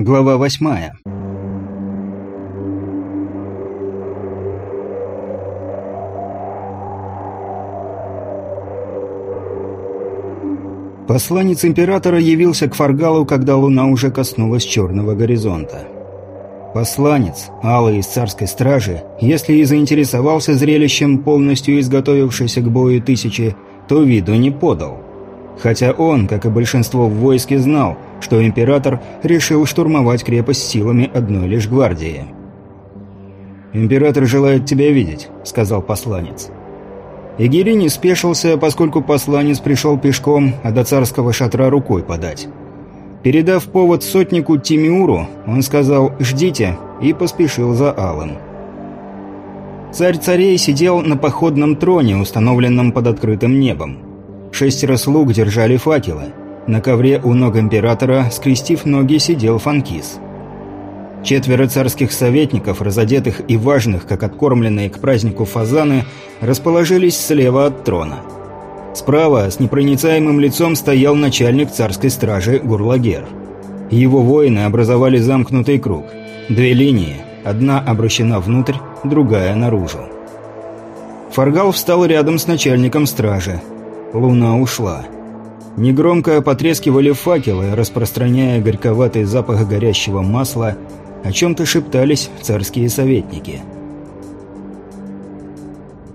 Глава восьмая. Посланец императора явился к Фаргалу, когда луна уже коснулась черного горизонта. Посланец, алый из царской стражи, если и заинтересовался зрелищем полностью изготовившейся к бою тысячи, то виду не подал. Хотя он, как и большинство в войске, знал, что император решил штурмовать крепость силами одной лишь гвардии. «Император желает тебя видеть», — сказал посланец. Игири не спешился, поскольку посланец пришел пешком, а до царского шатра рукой подать. Передав повод сотнику Тимиуру, он сказал «ждите» и поспешил за Алым. Царь царей сидел на походном троне, установленном под открытым небом. Шестеро слуг держали факелы. На ковре у ног императора, скрестив ноги, сидел Фанкис. Четверо царских советников, разодетых и важных, как откормленные к празднику фазаны, расположились слева от трона. Справа, с непроницаемым лицом, стоял начальник царской стражи Гурлагер. Его воины образовали замкнутый круг. Две линии, одна обращена внутрь, другая наружу. Фаргал встал рядом с начальником стражи. Луна ушла. Негромко потрескивали факелы, распространяя горьковатый запах горящего масла, о чем-то шептались царские советники.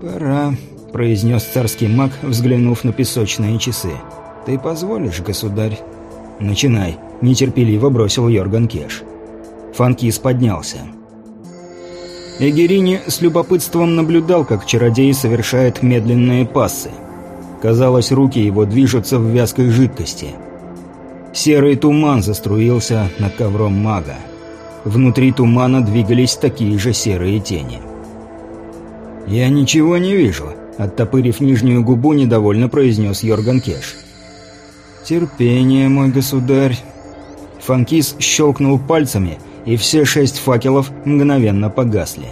«Пора», — произнес царский маг, взглянув на песочные часы. «Ты позволишь, государь?» «Начинай», — нетерпеливо бросил Йорган Кеш. Фанкис поднялся. Эгерини с любопытством наблюдал, как чародей совершает медленные пассы — Казалось, руки его движутся в вязкой жидкости. Серый туман заструился над ковром мага. Внутри тумана двигались такие же серые тени. «Я ничего не вижу», — оттопырив нижнюю губу, недовольно произнес Йорган Кеш. «Терпение, мой государь». Фанкис щелкнул пальцами, и все шесть факелов мгновенно погасли.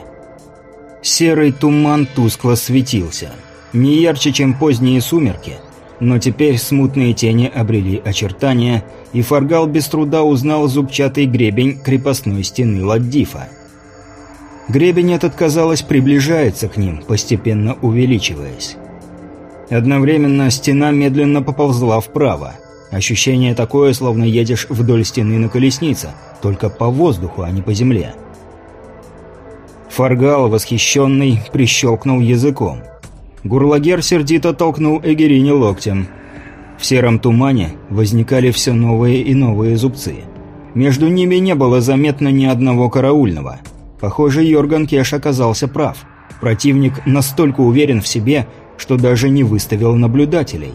Серый туман тускло светился. Не ярче, чем поздние сумерки, но теперь смутные тени обрели очертания, и Фаргал без труда узнал зубчатый гребень крепостной стены Ладдифа. Гребень этот, казалось, приближается к ним, постепенно увеличиваясь. Одновременно стена медленно поползла вправо. Ощущение такое, словно едешь вдоль стены на колеснице, только по воздуху, а не по земле. Фаргал, восхищенный, прищелкнул языком. Гурлагер сердито толкнул Эгерини локтем. В сером тумане возникали все новые и новые зубцы. Между ними не было заметно ни одного караульного. Похоже, Йорган Кеш оказался прав. Противник настолько уверен в себе, что даже не выставил наблюдателей.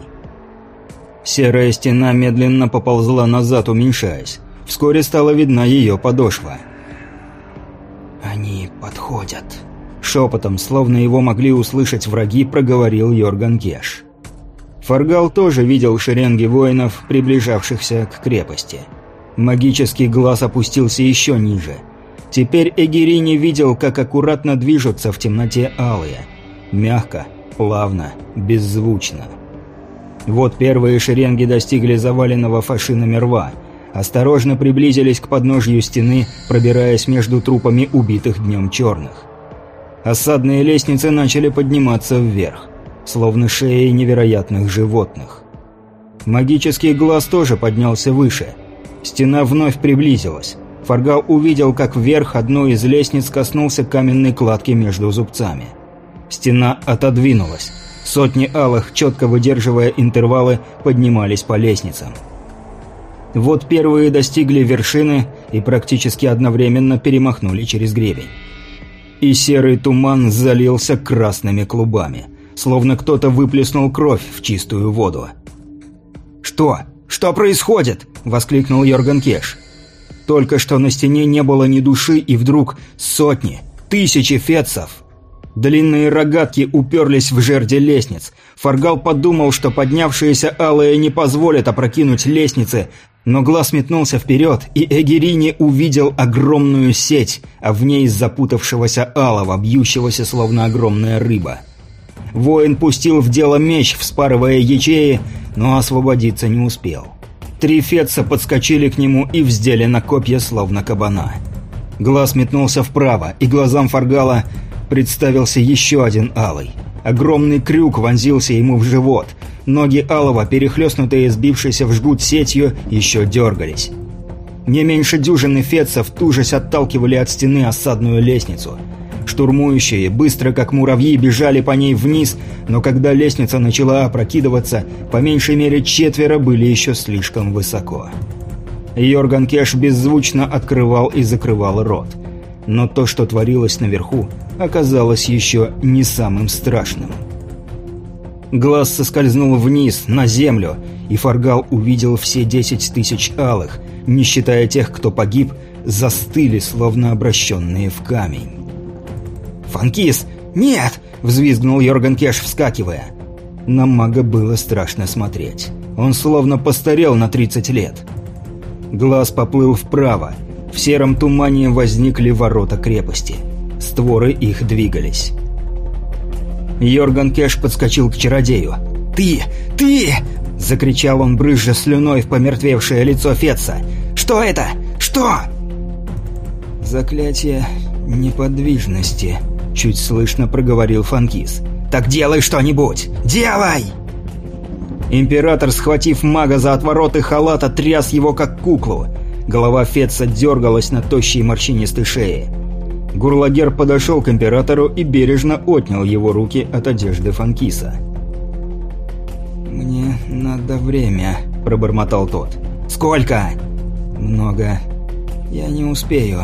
Серая стена медленно поползла назад, уменьшаясь. Вскоре стала видна ее подошва. «Они подходят», Шепотом, словно его могли услышать враги, проговорил Йорган Геш. Фаргал тоже видел шеренги воинов, приближавшихся к крепости. Магический глаз опустился еще ниже. Теперь Эгери не видел, как аккуратно движутся в темноте алые. Мягко, плавно, беззвучно. Вот первые шеренги достигли заваленного фашинами рва. Осторожно приблизились к подножью стены, пробираясь между трупами убитых днем черных. Осадные лестницы начали подниматься вверх, словно шеи невероятных животных. Магический глаз тоже поднялся выше. Стена вновь приблизилась. Фаргал увидел, как вверх одной из лестниц коснулся каменной кладки между зубцами. Стена отодвинулась. Сотни алых, четко выдерживая интервалы, поднимались по лестницам. Вот первые достигли вершины и практически одновременно перемахнули через гребень и серый туман залился красными клубами, словно кто-то выплеснул кровь в чистую воду. «Что? Что происходит?» – воскликнул Йорган Кеш. Только что на стене не было ни души, и вдруг сотни, тысячи фетцев. Длинные рогатки уперлись в жерди лестниц. Фаргал подумал, что поднявшиеся алые не позволят опрокинуть лестницы, но глаз метнулся вперед, и Эгерини увидел огромную сеть, а в ней запутавшегося алого, бьющегося словно огромная рыба. Воин пустил в дело меч, вспарывая ячеи, но освободиться не успел. Три фетца подскочили к нему и вздели на копья, словно кабана. Глаз метнулся вправо, и глазам Фаргала представился еще один алый. Огромный крюк вонзился ему в живот. Ноги алого, перехлестнутые сбившейся в жгут сетью, еще дергались. Не меньше дюжины фетцев тужась отталкивали от стены осадную лестницу. Штурмующие, быстро как муравьи, бежали по ней вниз, но когда лестница начала опрокидываться, по меньшей мере четверо были еще слишком высоко. Йорган Кеш беззвучно открывал и закрывал рот. Но то, что творилось наверху, оказалось еще не самым страшным. Глаз соскользнул вниз, на землю, и Фаргал увидел все десять тысяч алых, не считая тех, кто погиб, застыли, словно обращенные в камень. «Фанкис! Нет!» — взвизгнул Йорган Кеш, вскакивая. На мага было страшно смотреть. Он словно постарел на 30 лет. Глаз поплыл вправо. В сером тумане возникли ворота крепости. Створы их двигались. Йорган Кеш подскочил к чародею. «Ты! Ты!» – закричал он, брызжа слюной в помертвевшее лицо Фетца. «Что это? Что?» «Заклятие неподвижности», – чуть слышно проговорил Фанкис. «Так делай что-нибудь! Делай!» Император, схватив мага за отвороты халата, тряс его как куклу. Голова Фетца дергалась на тощей морщинистой шее. Гурлагер подошел к императору и бережно отнял его руки от одежды Фанкиса. «Мне надо время», – пробормотал тот. «Сколько?» «Много. Я не успею».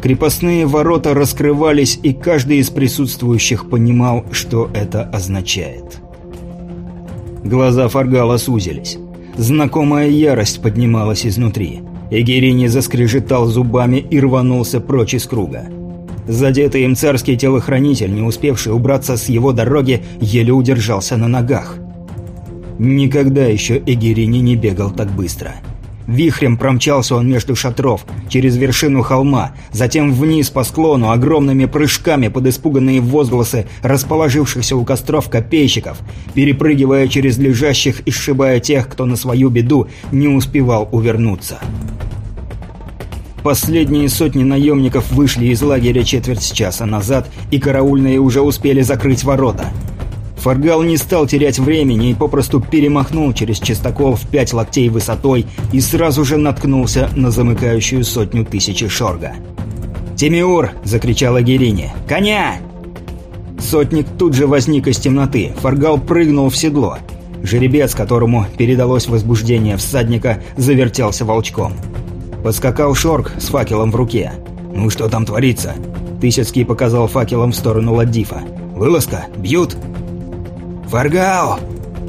Крепостные ворота раскрывались, и каждый из присутствующих понимал, что это означает. Глаза Фаргала сузились. Знакомая ярость поднималась изнутри. Эгерини заскрежетал зубами и рванулся прочь из круга. Задетый им царский телохранитель, не успевший убраться с его дороги, еле удержался на ногах. Никогда еще Эгерини не бегал так быстро. Вихрем промчался он между шатров, через вершину холма, затем вниз по склону огромными прыжками под испуганные возгласы расположившихся у костров копейщиков, перепрыгивая через лежащих и сшибая тех, кто на свою беду не успевал увернуться. Последние сотни наемников вышли из лагеря четверть часа назад, и караульные уже успели закрыть ворота – Фаргал не стал терять времени и попросту перемахнул через чистокол в пять локтей высотой и сразу же наткнулся на замыкающую сотню тысячи шорга. «Тимиур!» – закричала Герине. «Коня!» Сотник тут же возник из темноты. Фаргал прыгнул в седло. Жеребец, которому передалось возбуждение всадника, завертелся волчком. Подскакал Шорг с факелом в руке. «Ну что там творится?» Тысяцкий показал факелом в сторону Ладдифа. «Вылазка? Бьют?» «Фаргал!»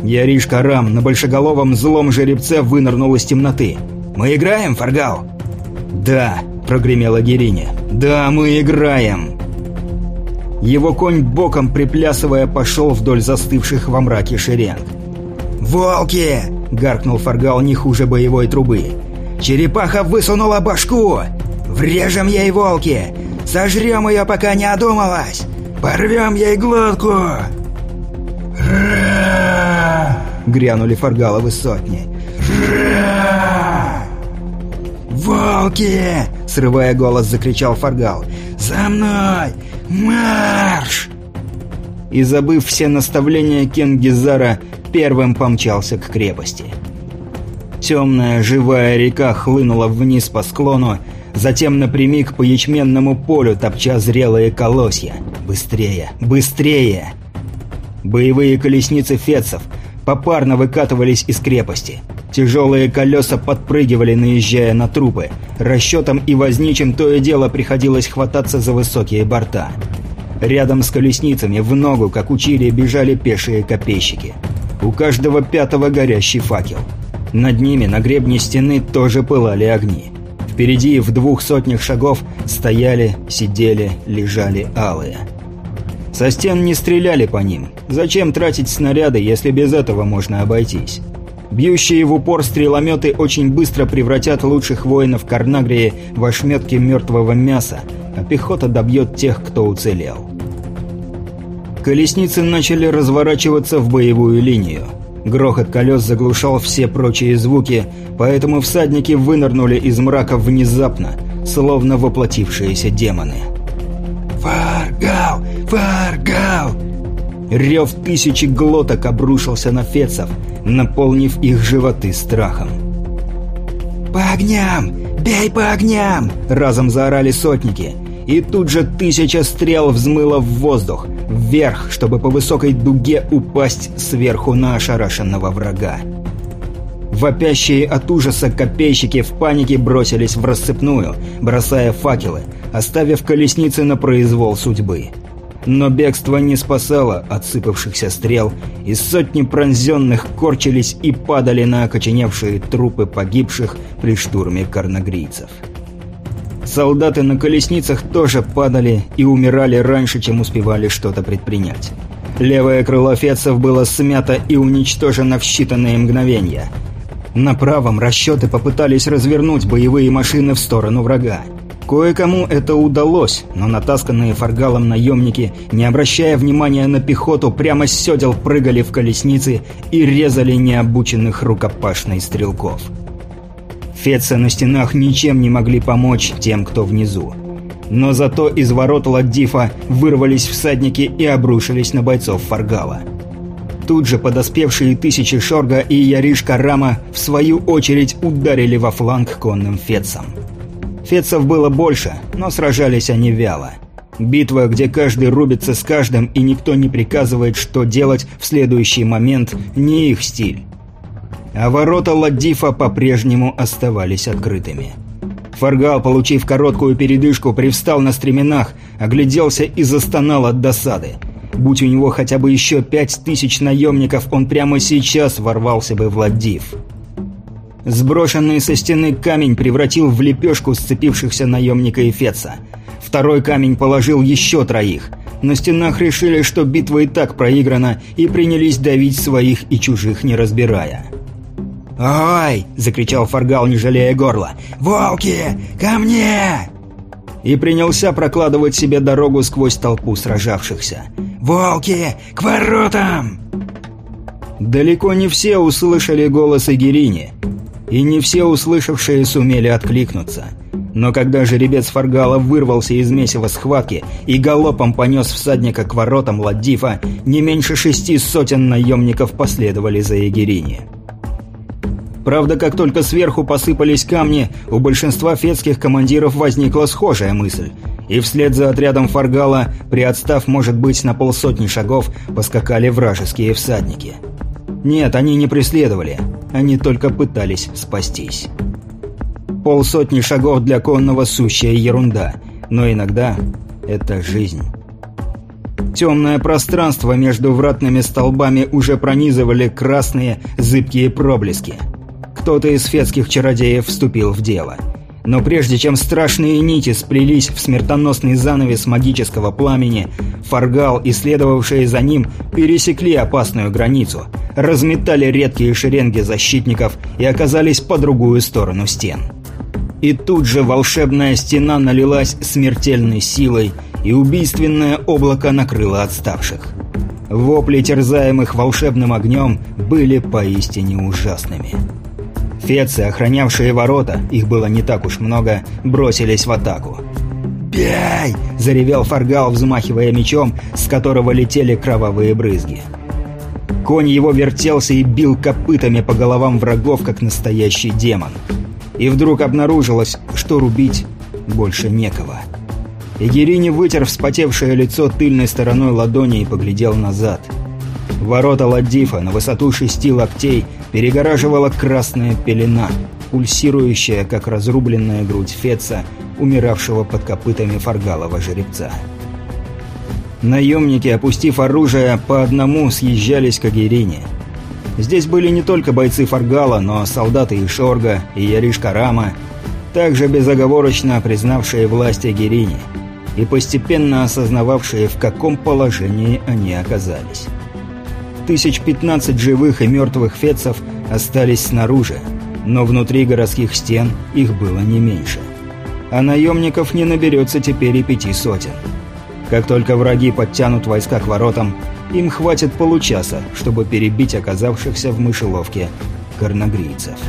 Яришка Рам на большеголовом злом жеребце вынырнул из темноты. «Мы играем, Фаргал?» «Да», — прогремела Герине. «Да, мы играем!» Его конь боком приплясывая пошел вдоль застывших во мраке шеренг. «Волки!» — гаркнул Фаргал не хуже боевой трубы. «Черепаха высунула башку! Врежем ей волки! Сожрем ее, пока не одумалась! Порвем ей глотку!» Грянули фаргаловы сотни. «Волки!» — срывая голос, закричал Фаргал. «За мной! Марш!» И, забыв все наставления Кенгизара, первым помчался к крепости. Темная живая река хлынула вниз по склону, затем напрямик по ячменному полю, топча зрелые колосья. «Быстрее! Быстрее!» Боевые колесницы фетцев попарно выкатывались из крепости. Тяжелые колеса подпрыгивали, наезжая на трупы. Расчетам и возничим то и дело приходилось хвататься за высокие борта. Рядом с колесницами в ногу, как учили, бежали пешие копейщики. У каждого пятого горящий факел. Над ними на гребне стены тоже пылали огни. Впереди в двух сотнях шагов стояли, сидели, лежали алые. Со стен не стреляли по ним. Зачем тратить снаряды, если без этого можно обойтись? Бьющие в упор стрелометы очень быстро превратят лучших воинов Карнагрии в ошметки мертвого мяса, а пехота добьет тех, кто уцелел. Колесницы начали разворачиваться в боевую линию. Грохот колес заглушал все прочие звуки, поэтому всадники вынырнули из мрака внезапно, словно воплотившиеся демоны. «Фаргал! Фаргал!» Рев тысячи глоток обрушился на фецов, наполнив их животы страхом. «По огням! Бей по огням!» – разом заорали сотники. И тут же тысяча стрел взмыла в воздух, вверх, чтобы по высокой дуге упасть сверху на ошарашенного врага. Вопящие от ужаса копейщики в панике бросились в рассыпную, бросая факелы, оставив колесницы на произвол судьбы. Но бегство не спасало отсыпавшихся стрел, и сотни пронзенных корчились и падали на окоченевшие трупы погибших при штурме карнагрийцев. Солдаты на колесницах тоже падали и умирали раньше, чем успевали что-то предпринять. Левое крыло фецев было смято и уничтожено в считанные мгновения. На правом расчеты попытались развернуть боевые машины в сторону врага. Кое-кому это удалось, но натасканные фаргалом наемники, не обращая внимания на пехоту, прямо с седел прыгали в колесницы и резали необученных рукопашной стрелков. Фецы на стенах ничем не могли помочь тем, кто внизу. Но зато из ворот Ладдифа вырвались всадники и обрушились на бойцов Фаргала. Тут же подоспевшие тысячи Шорга и Яришка Рама в свою очередь ударили во фланг конным фецам. Фетцев было больше, но сражались они вяло. Битва, где каждый рубится с каждым и никто не приказывает, что делать в следующий момент, не их стиль. А ворота Ладдифа по-прежнему оставались открытыми. Фаргал, получив короткую передышку, привстал на стременах, огляделся и застонал от досады. Будь у него хотя бы еще пять тысяч наемников, он прямо сейчас ворвался бы в Ладдиф. Сброшенный со стены камень превратил в лепешку сцепившихся наемника и Феца. Второй камень положил еще троих. На стенах решили, что битва и так проиграна, и принялись давить своих и чужих, не разбирая. «Ой!» – закричал Фаргал, не жалея горла. «Волки! Ко мне!» И принялся прокладывать себе дорогу сквозь толпу сражавшихся. «Волки! К воротам!» Далеко не все услышали голос Игерини и не все услышавшие сумели откликнуться. Но когда жеребец Фаргала вырвался из месива схватки и галопом понес всадника к воротам Ладдифа, не меньше шести сотен наемников последовали за Егерини. Правда, как только сверху посыпались камни, у большинства фетских командиров возникла схожая мысль, и вслед за отрядом Фаргала, приотстав, может быть, на полсотни шагов, поскакали вражеские всадники. Нет, они не преследовали. Они только пытались спастись. Полсотни шагов для конного сущая ерунда, но иногда это жизнь. Темное пространство между вратными столбами уже пронизывали красные зыбкие проблески. Кто-то из фетских чародеев вступил в дело. Но прежде чем страшные нити сплелись в смертоносный занавес магического пламени, Фаргал и следовавшие за ним пересекли опасную границу – разметали редкие шеренги защитников и оказались по другую сторону стен. И тут же волшебная стена налилась смертельной силой, и убийственное облако накрыло отставших. Вопли, терзаемых волшебным огнем, были поистине ужасными. Фецы, охранявшие ворота, их было не так уж много, бросились в атаку. «Бей!» – заревел Фаргал, взмахивая мечом, с которого летели кровавые брызги. Конь его вертелся и бил копытами по головам врагов, как настоящий демон. И вдруг обнаружилось, что рубить больше некого. Егерини вытер вспотевшее лицо тыльной стороной ладони и поглядел назад. Ворота Ладдифа на высоту шести локтей перегораживала красная пелена, пульсирующая, как разрубленная грудь Феца, умиравшего под копытами фаргалова жеребца. Наемники, опустив оружие, по одному съезжались к Агирине. Здесь были не только бойцы Фаргала, но солдаты и Шорга, и Яриш Карама, также безоговорочно признавшие власть Агирине и постепенно осознававшие, в каком положении они оказались. Тысяч пятнадцать живых и мертвых фецов остались снаружи, но внутри городских стен их было не меньше. А наемников не наберется теперь и пяти сотен. Как только враги подтянут войска к воротам, Им хватит получаса, чтобы перебить оказавшихся в мышеловке корногрийцев.